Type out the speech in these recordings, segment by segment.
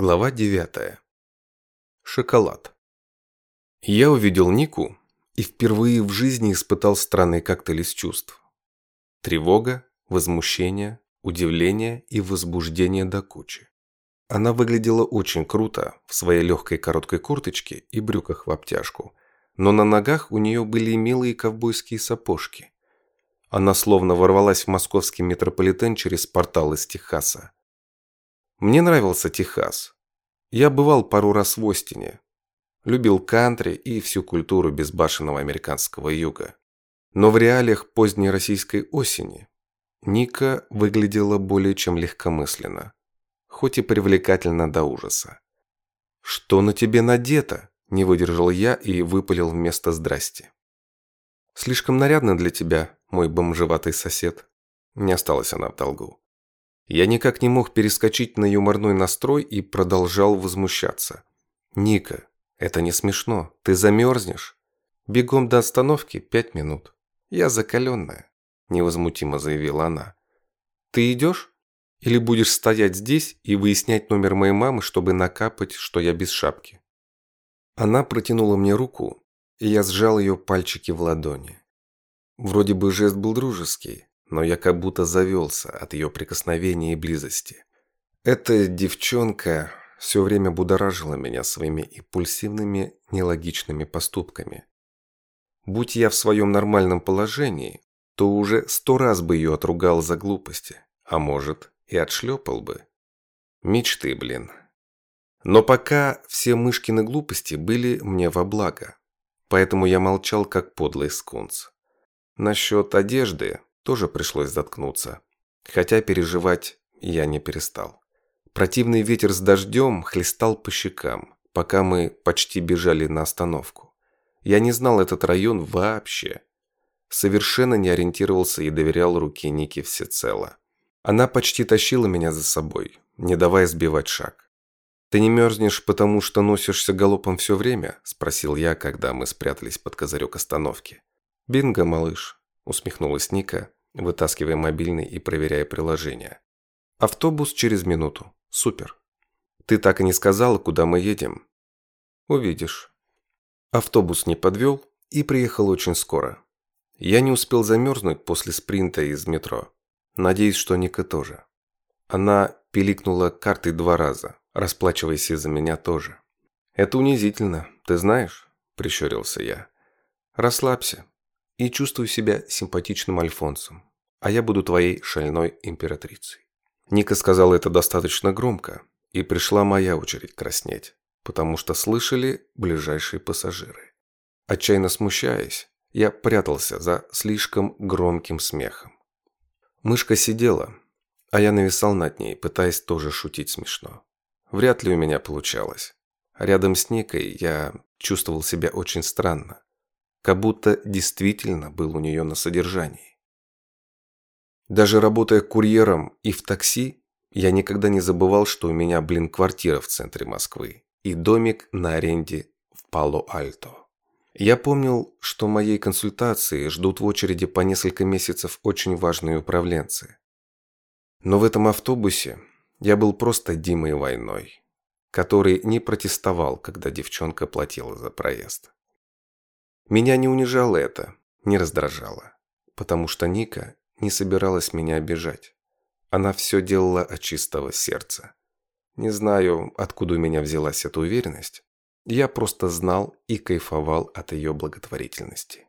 Глава 9. Шоколад. Я увидел Нику и впервые в жизни испытал странный коктейль из чувств. Тревога, возмущение, удивление и возбуждение до кучи. Она выглядела очень круто в своей легкой короткой курточке и брюках в обтяжку, но на ногах у нее были милые ковбойские сапожки. Она словно ворвалась в московский метрополитен через портал из Техаса. Мне нравился Техас. Я бывал пару раз в Остине. Любил кантри и всю культуру безбашенного американского юга. Но в реалиях поздней российской осени Ника выглядела более чем легкомысленно, хоть и привлекательно до ужаса. «Что на тебе надето?» – не выдержал я и выпалил вместо «здрасти». «Слишком нарядно для тебя, мой бомжеватый сосед». Не осталась она в долгу. Я никак не мог перескочить на юморной настрой и продолжал возмущаться. «Ника, это не смешно. Ты замерзнешь. Бегом до остановки пять минут. Я закаленная», – невозмутимо заявила она. «Ты идешь? Или будешь стоять здесь и выяснять номер моей мамы, чтобы накапать, что я без шапки?» Она протянула мне руку, и я сжал ее пальчики в ладони. Вроде бы жест был дружеский, но я как будто завелся от ее прикосновения и близости. Эта девчонка все время будоражила меня своими импульсивными, нелогичными поступками. Будь я в своем нормальном положении, то уже сто раз бы ее отругал за глупости, а может и отшлепал бы. Мечты, блин. Но пока все мышкины глупости были мне во благо, поэтому я молчал как подлый скунс. Насчет одежды тоже пришлось заткнуться. Хотя переживать я не перестал. Противный ветер с дождем хлестал по щекам, пока мы почти бежали на остановку. Я не знал этот район вообще. Совершенно не ориентировался и доверял руке Ники всецело. Она почти тащила меня за собой, не давая сбивать шаг. «Ты не мерзнешь, потому что носишься галопом все время?» – спросил я, когда мы спрятались под козырек остановки. «Бинго, малыш», – усмехнулась Ника, вытаскивая мобильный и проверяя приложение. Автобус через минуту. Супер. Ты так и не сказала, куда мы едем. Увидишь. Автобус не подвел и приехал очень скоро. Я не успел замерзнуть после спринта из метро. Надеюсь, что Ника тоже. Она пиликнула картой два раза, расплачиваясь из-за меня тоже. «Это унизительно, ты знаешь?» – прищурился я. «Расслабься и чувствуй себя симпатичным альфонсом а я буду твоей шальной императрицей». Ника сказала это достаточно громко, и пришла моя очередь краснеть, потому что слышали ближайшие пассажиры. Отчаянно смущаясь, я прятался за слишком громким смехом. Мышка сидела, а я нависал над ней, пытаясь тоже шутить смешно. Вряд ли у меня получалось. Рядом с Никой я чувствовал себя очень странно, как будто действительно был у нее на содержании. Даже работая курьером и в такси, я никогда не забывал, что у меня, блин, квартира в центре Москвы и домик на аренде в Пало-Альто. Я помнил, что моей консультации ждут в очереди по несколько месяцев очень важные управленцы. Но в этом автобусе я был просто Димой Войной, который не протестовал, когда девчонка платила за проезд. Меня не унижало это, не раздражало, потому что Ника не собиралась меня обижать. Она все делала от чистого сердца. Не знаю, откуда у меня взялась эта уверенность. Я просто знал и кайфовал от ее благотворительности.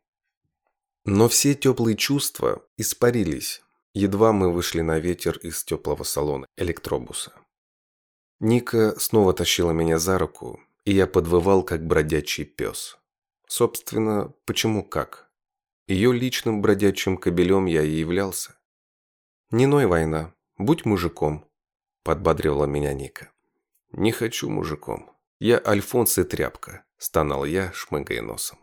Но все теплые чувства испарились, едва мы вышли на ветер из теплого салона электробуса. Ника снова тащила меня за руку, и я подвывал, как бродячий пес. Собственно, почему как? Ее личным бродячим кобелем я и являлся. «Не ной война, будь мужиком», – подбадривала меня Ника. «Не хочу мужиком. Я Альфонс и тряпка», – стонал я, шмыгая носом.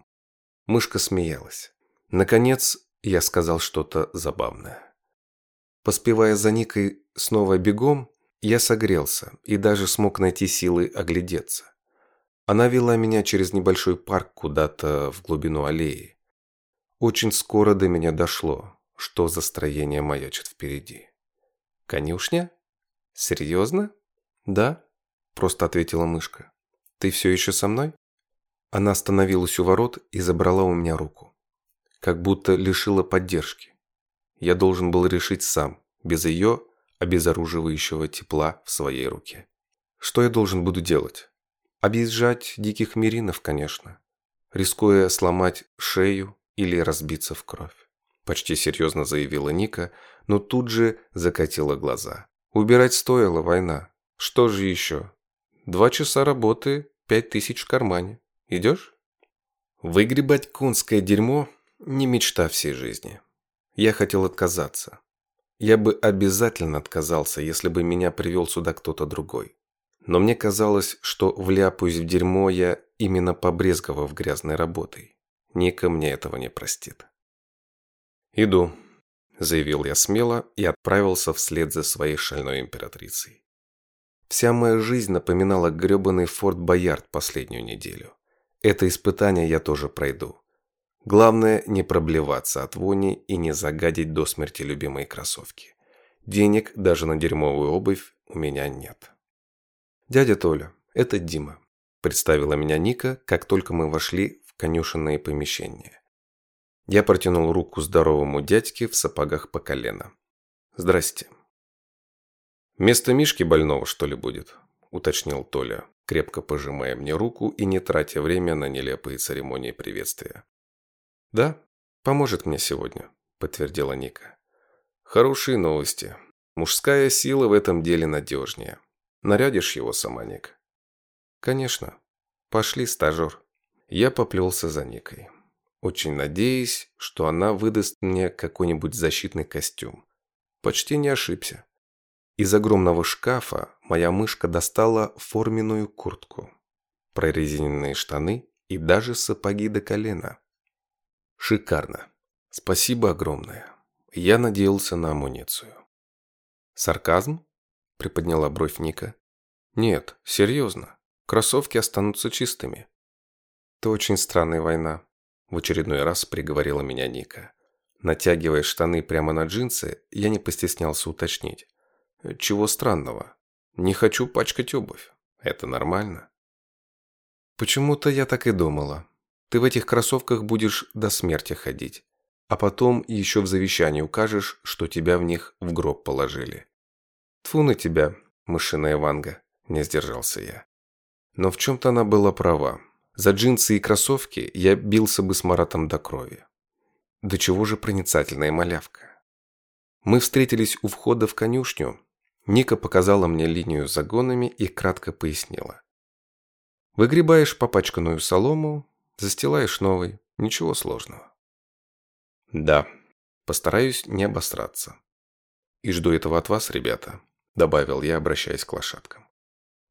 Мышка смеялась. Наконец, я сказал что-то забавное. Поспевая за Никой снова бегом, я согрелся и даже смог найти силы оглядеться. Она вела меня через небольшой парк куда-то в глубину аллеи. Очень скоро до меня дошло, что за строение маячит впереди. Конюшня? Серьезно? Да. просто ответила мышка. «Ты все еще со мной?» Она остановилась у ворот и забрала у меня руку. Как будто лишила поддержки. Я должен был решить сам, без ее обезоруживающего тепла в своей руке. Что я должен буду делать? Объезжать диких меринов, конечно, рискуя сломать шею или разбиться в кровь. Почти серьезно заявила Ника, но тут же закатила глаза. Убирать стоило война. Что же еще? Два часа работы, пять тысяч в кармане. Идешь? Выгребать конское дерьмо – не мечта всей жизни. Я хотел отказаться. Я бы обязательно отказался, если бы меня привел сюда кто-то другой. Но мне казалось, что вляпаюсь в дерьмо я именно побрезговав грязной работой. Ника мне этого не простит. «Иду», – заявил я смело и отправился вслед за своей шальной императрицей. Вся моя жизнь напоминала грёбаный Форт Боярд последнюю неделю. Это испытание я тоже пройду. Главное не проблеваться от вони и не загадить до смерти любимые кроссовки. Денег даже на дерьмовую обувь у меня нет. «Дядя Толя, это Дима», – представила меня Ника, как только мы вошли в конюшенное помещение. Я протянул руку здоровому дядьке в сапогах по колено. «Здрасте». «Вместо Мишки больного, что ли, будет?» – уточнил Толя, крепко пожимая мне руку и не тратя время на нелепые церемонии приветствия. «Да, поможет мне сегодня», – подтвердила Ника. «Хорошие новости. Мужская сила в этом деле надежнее. Нарядишь его сама, Ник?» «Конечно. Пошли, стажер». Я поплелся за Никой, очень надеясь, что она выдаст мне какой-нибудь защитный костюм. Почти не ошибся. Из огромного шкафа моя мышка достала форменную куртку, прорезиненные штаны и даже сапоги до колена. Шикарно. Спасибо огромное. Я надеялся на амуницию. Сарказм? Приподняла бровь Ника. Нет, серьезно. Кроссовки останутся чистыми. Это очень странная война. В очередной раз приговорила меня Ника. Натягивая штаны прямо на джинсы, я не постеснялся уточнить. Чего странного? Не хочу пачкать обувь. Это нормально. Почему-то я так и думала. Ты в этих кроссовках будешь до смерти ходить. А потом еще в завещании укажешь, что тебя в них в гроб положили. Тфу на тебя, мышиная ванга, не сдержался я. Но в чем-то она была права. За джинсы и кроссовки я бился бы с Маратом до крови. До чего же проницательная малявка. Мы встретились у входа в конюшню. Ника показала мне линию с загонами и кратко пояснила. Выгребаешь попачканную солому, Застилаешь новый. Ничего сложного. Да, постараюсь не обосраться. И жду этого от вас, ребята, добавил я, обращаясь к лошадкам.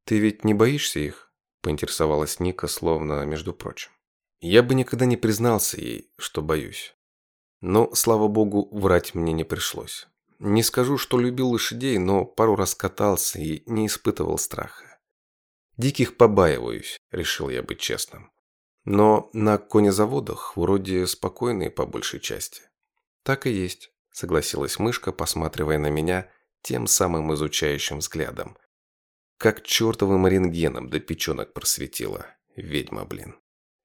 Ты ведь не боишься их? Поинтересовалась Ника, словно между прочим. Я бы никогда не признался ей, что боюсь. Но, слава богу, врать мне не пришлось. Не скажу, что любил лошадей, но пару раз катался и не испытывал страха. Диких побаиваюсь, решил я быть честным. Но на конезаводах вроде спокойные по большей части. Так и есть, согласилась мышка, посматривая на меня тем самым изучающим взглядом. Как чертовым рентгеном до печенок просветила. Ведьма, блин.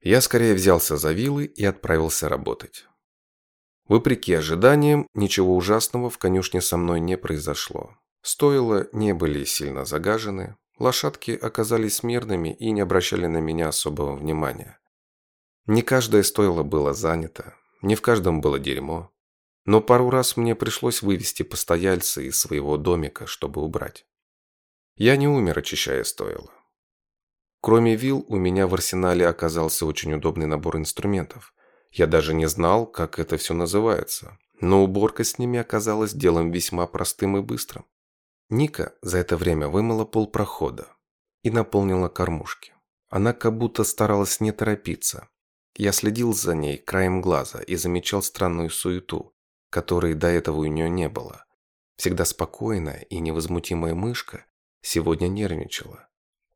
Я скорее взялся за вилы и отправился работать. Вопреки ожиданиям, ничего ужасного в конюшне со мной не произошло. Стоило не были сильно загажены, лошадки оказались мирными и не обращали на меня особого внимания. Не каждое стойло было занято, не в каждом было дерьмо. Но пару раз мне пришлось вывести постояльца из своего домика, чтобы убрать. Я не умер, очищая стойло. Кроме вил, у меня в арсенале оказался очень удобный набор инструментов. Я даже не знал, как это все называется, но уборка с ними оказалась делом весьма простым и быстрым. Ника за это время вымыла пол прохода и наполнила кормушки. Она как будто старалась не торопиться, я следил за ней краем глаза и замечал странную суету, которой до этого у нее не было. Всегда спокойная и невозмутимая мышка сегодня нервничала.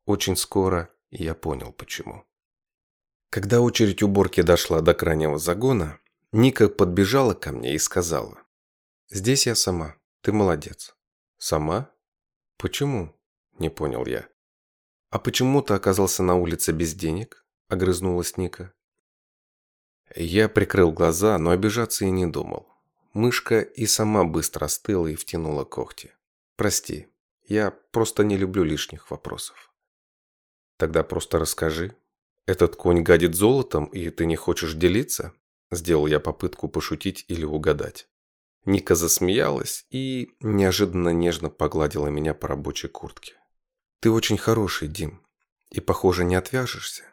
Очень скоро я понял, почему. Когда очередь уборки дошла до крайнего загона, Ника подбежала ко мне и сказала. «Здесь я сама. Ты молодец». «Сама? Почему?» – не понял я. «А почему ты оказался на улице без денег?» – огрызнулась Ника. Я прикрыл глаза, но обижаться и не думал. Мышка и сама быстро остыла и втянула когти. «Прости, я просто не люблю лишних вопросов». «Тогда просто расскажи. Этот конь гадит золотом, и ты не хочешь делиться?» Сделал я попытку пошутить или угадать. Ника засмеялась и неожиданно нежно погладила меня по рабочей куртке. «Ты очень хороший, Дим, и, похоже, не отвяжешься».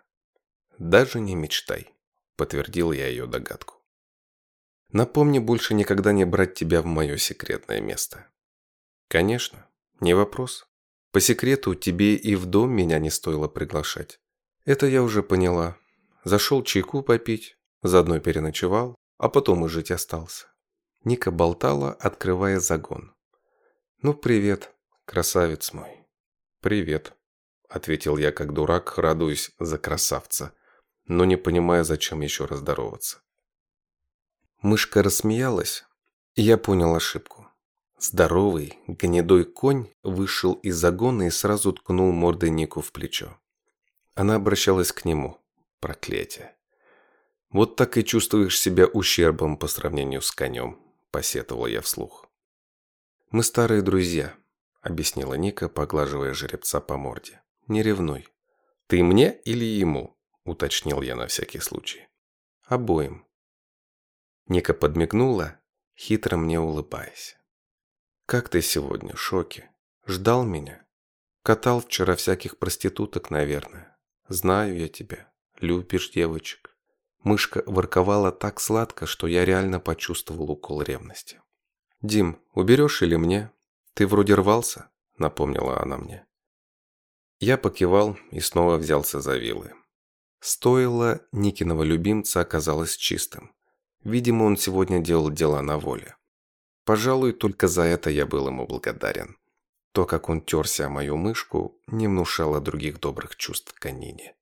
«Даже не мечтай», – подтвердил я ее догадку. «Напомни больше никогда не брать тебя в мое секретное место». «Конечно, не вопрос. По секрету, тебе и в дом меня не стоило приглашать. Это я уже поняла. Зашел чайку попить, заодно переночевал, а потом и жить остался». Ника болтала, открывая загон. «Ну, привет, красавец мой». «Привет», – ответил я как дурак, радуясь за красавца, но не понимая, зачем еще раз здороваться. Мышка рассмеялась, и я понял ошибку. Здоровый, гнедой конь вышел из загона и сразу ткнул мордой Нику в плечо. Она обращалась к нему. Проклятие. Вот так и чувствуешь себя ущербом по сравнению с конем, посетовал я вслух. Мы старые друзья, объяснила Ника, поглаживая жеребца по морде. «Не ревнуй». «Ты мне или ему?» – уточнил я на всякий случай. «Обоим». Ника подмигнула, хитро мне улыбаясь. «Как ты сегодня, Шоки? Ждал меня? Катал вчера всяких проституток, наверное. Знаю я тебя. Любишь девочек». Мышка ворковала так сладко, что я реально почувствовал укол ревности. «Дим, уберешь или мне?» «Ты вроде рвался», — напомнила она мне. Я покивал и снова взялся за вилы. Стоило Никиного любимца оказалось чистым. Видимо, он сегодня делал дела на воле. Пожалуй, только за это я был ему благодарен. То, как он терся о мою мышку, не внушало других добрых чувств к Анине.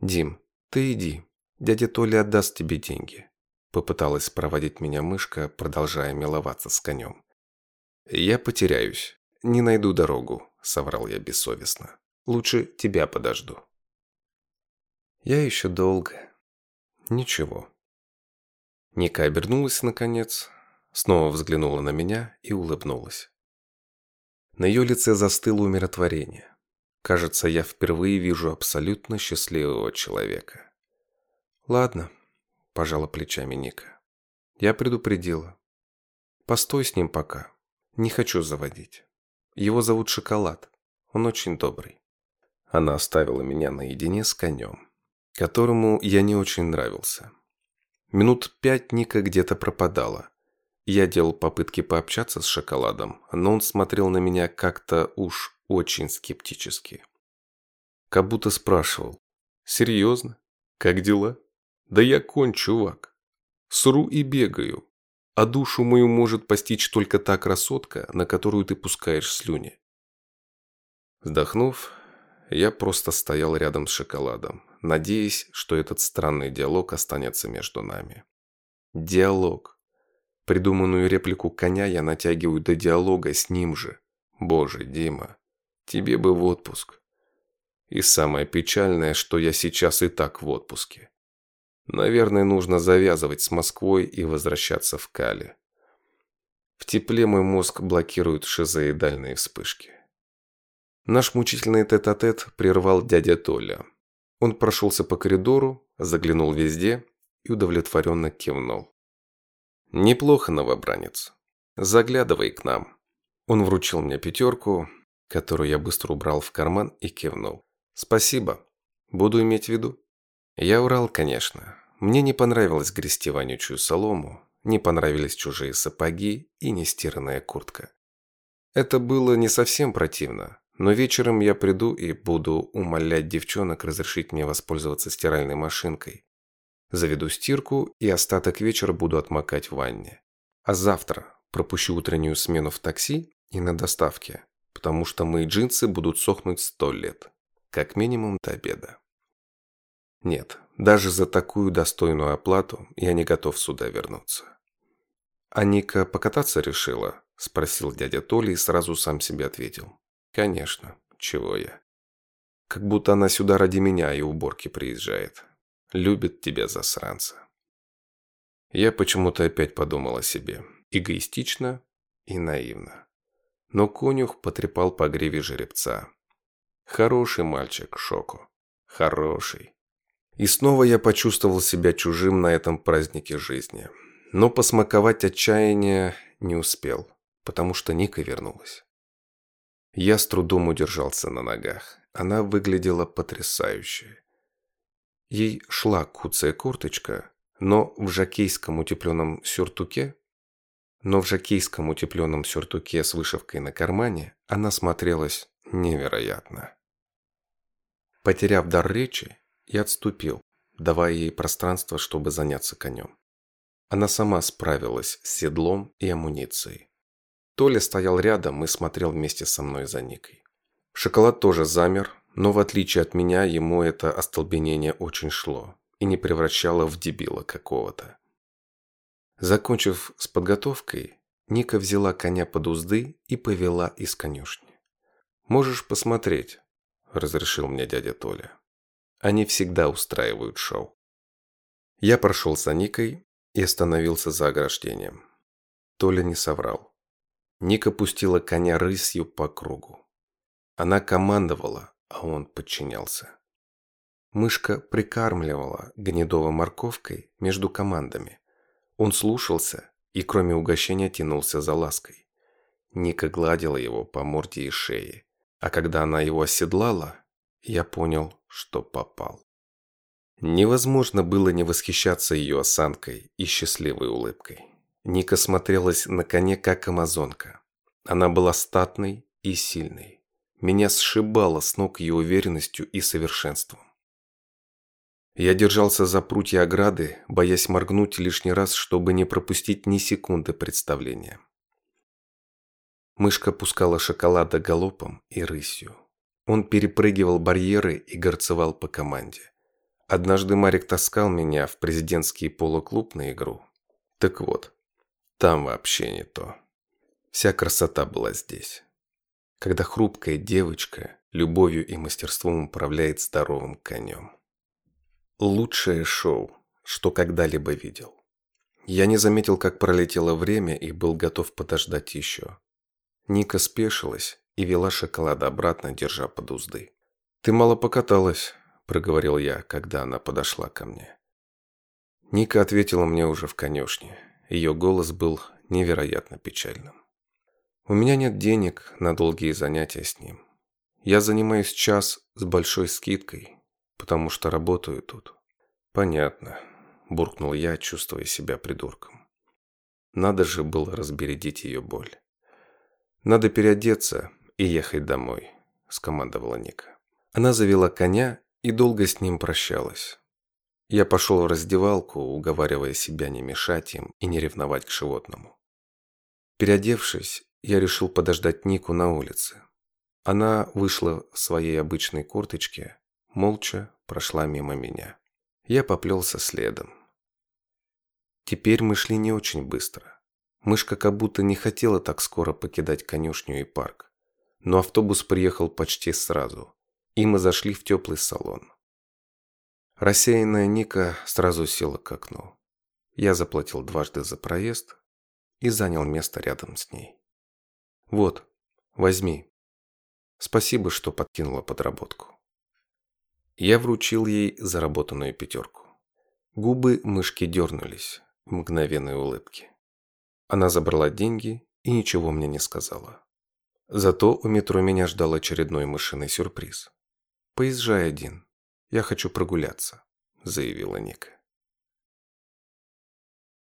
«Дим, ты иди. Дядя Толя отдаст тебе деньги», — попыталась проводить меня мышка, продолжая миловаться с конем. «Я потеряюсь. Не найду дорогу», — соврал я бессовестно. «Лучше тебя подожду». «Я еще долго». «Ничего». Ника обернулась наконец, снова взглянула на меня и улыбнулась. На ее лице застыло умиротворение. Кажется, я впервые вижу абсолютно счастливого человека. «Ладно», – пожала плечами Ника. «Я предупредила. Постой с ним пока. Не хочу заводить. Его зовут Шоколад. Он очень добрый. Она оставила меня наедине с конем, которому я не очень нравился. Минут пять Ника где-то пропадала. Я делал попытки пообщаться с Шоколадом, но он смотрел на меня как-то уж очень скептически. Как будто спрашивал. «Серьезно? Как дела?» «Да я конь, чувак. Сру и бегаю а душу мою может постичь только та красотка, на которую ты пускаешь слюни. Вздохнув, я просто стоял рядом с шоколадом, надеясь, что этот странный диалог останется между нами. Диалог. Придуманную реплику коня я натягиваю до диалога с ним же. Боже, Дима, тебе бы в отпуск. И самое печальное, что я сейчас и так в отпуске. Наверное, нужно завязывать с Москвой и возвращаться в Кали. В тепле мой мозг блокирует шизоидальные вспышки. Наш мучительный тет-а-тет -тет прервал дядя Толя. Он прошелся по коридору, заглянул везде и удовлетворенно кивнул. «Неплохо, новобранец. Заглядывай к нам». Он вручил мне пятерку, которую я быстро убрал в карман и кивнул. «Спасибо. Буду иметь в виду». Я урал, конечно. Мне не понравилось грести вонючую солому, не понравились чужие сапоги и нестиранная куртка. Это было не совсем противно, но вечером я приду и буду умолять девчонок разрешить мне воспользоваться стиральной машинкой. Заведу стирку и остаток вечера буду отмокать в ванне. А завтра пропущу утреннюю смену в такси и на доставке, потому что мои джинсы будут сохнуть сто лет, как минимум до обеда. Нет, даже за такую достойную оплату я не готов сюда вернуться. «А Ника покататься решила?» – спросил дядя Толя и сразу сам себе ответил. «Конечно, чего я». Как будто она сюда ради меня и уборки приезжает. Любит тебя, засранца. Я почему-то опять подумал о себе. Эгоистично и наивно. Но конюх потрепал по гриве жеребца. Хороший мальчик, Шоку. Хороший. И снова я почувствовал себя чужим на этом празднике жизни. Но посмаковать отчаяние не успел, потому что Ника вернулась. Я с трудом удержался на ногах. Она выглядела потрясающе. Ей шла куцая курточка, но в жакейском утепленном сюртуке, но в жакейском утепленном сюртуке с вышивкой на кармане она смотрелась невероятно. Потеряв дар речи, я отступил, давая ей пространство, чтобы заняться конем. Она сама справилась с седлом и амуницией. Толя стоял рядом и смотрел вместе со мной за Никой. Шоколад тоже замер, но в отличие от меня, ему это остолбенение очень шло и не превращало в дебила какого-то. Закончив с подготовкой, Ника взяла коня под узды и повела из конюшни. «Можешь посмотреть», – разрешил мне дядя Толя. «Они всегда устраивают шоу». Я прошел за Никой и остановился за ограждением. Толя не соврал. Ника пустила коня рысью по кругу. Она командовала, а он подчинялся. Мышка прикармливала гнедово морковкой между командами. Он слушался и кроме угощения тянулся за лаской. Ника гладила его по морде и шее, а когда она его оседлала, я понял, что попал. Невозможно было не восхищаться ее осанкой и счастливой улыбкой. Ника смотрелась на коне как амазонка. Она была статной и сильной. Меня сшибало с ног ее уверенностью и совершенством. Я держался за прутья ограды, боясь моргнуть лишний раз, чтобы не пропустить ни секунды представления. Мышка пускала шоколада галопом и рысью. Он перепрыгивал барьеры и горцевал по команде. Однажды Марик таскал меня в президентский полуклуб на игру. Так вот, там вообще не то. Вся красота была здесь когда хрупкая девочка любовью и мастерством управляет здоровым конем. Лучшее шоу, что когда-либо видел. Я не заметил, как пролетело время и был готов подождать еще. Ника спешилась и вела шоколад обратно, держа под узды. «Ты мало покаталась», – проговорил я, когда она подошла ко мне. Ника ответила мне уже в конюшне. Ее голос был невероятно печальным. У меня нет денег на долгие занятия с ним. Я занимаюсь час с большой скидкой, потому что работаю тут. Понятно, буркнул я, чувствуя себя придурком. Надо же было разбередить ее боль. Надо переодеться и ехать домой, скомандовала Ника. Она завела коня и долго с ним прощалась. Я пошел в раздевалку, уговаривая себя не мешать им и не ревновать к животному. Переодевшись, я решил подождать Нику на улице. Она вышла в своей обычной курточке, молча прошла мимо меня. Я поплелся следом. Теперь мы шли не очень быстро. Мышка как будто не хотела так скоро покидать конюшню и парк. Но автобус приехал почти сразу, и мы зашли в теплый салон. Рассеянная Ника сразу села к окну. Я заплатил дважды за проезд и занял место рядом с ней. Вот, возьми. Спасибо, что подкинула подработку. Я вручил ей заработанную пятерку. Губы мышки дернулись в мгновенной улыбке. Она забрала деньги и ничего мне не сказала. Зато у метро меня ждал очередной мышиный сюрприз. «Поезжай один. Я хочу прогуляться», – заявила Ника.